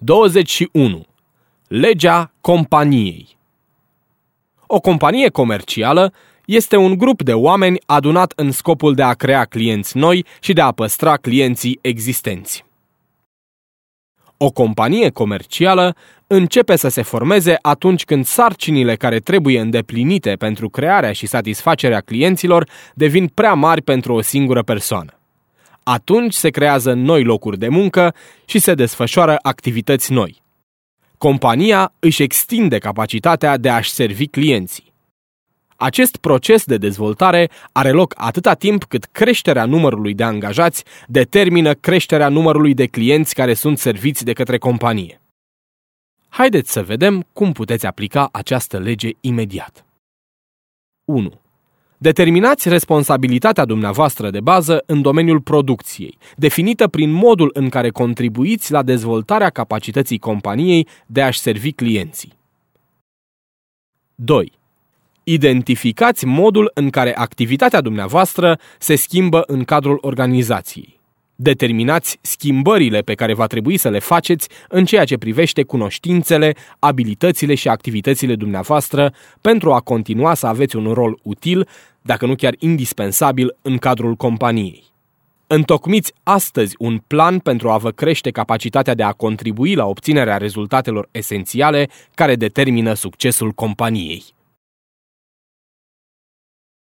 21. Legea companiei O companie comercială este un grup de oameni adunat în scopul de a crea clienți noi și de a păstra clienții existenți. O companie comercială începe să se formeze atunci când sarcinile care trebuie îndeplinite pentru crearea și satisfacerea clienților devin prea mari pentru o singură persoană. Atunci se creează noi locuri de muncă și se desfășoară activități noi. Compania își extinde capacitatea de a-și servi clienții. Acest proces de dezvoltare are loc atâta timp cât creșterea numărului de angajați determină creșterea numărului de clienți care sunt serviți de către companie. Haideți să vedem cum puteți aplica această lege imediat. 1. Determinați responsabilitatea dumneavoastră de bază în domeniul producției, definită prin modul în care contribuiți la dezvoltarea capacității companiei de a-și servi clienții. 2. Identificați modul în care activitatea dumneavoastră se schimbă în cadrul organizației. Determinați schimbările pe care va trebui să le faceți în ceea ce privește cunoștințele, abilitățile și activitățile dumneavoastră pentru a continua să aveți un rol util, dacă nu chiar indispensabil, în cadrul companiei. Întocmiți astăzi un plan pentru a vă crește capacitatea de a contribui la obținerea rezultatelor esențiale care determină succesul companiei.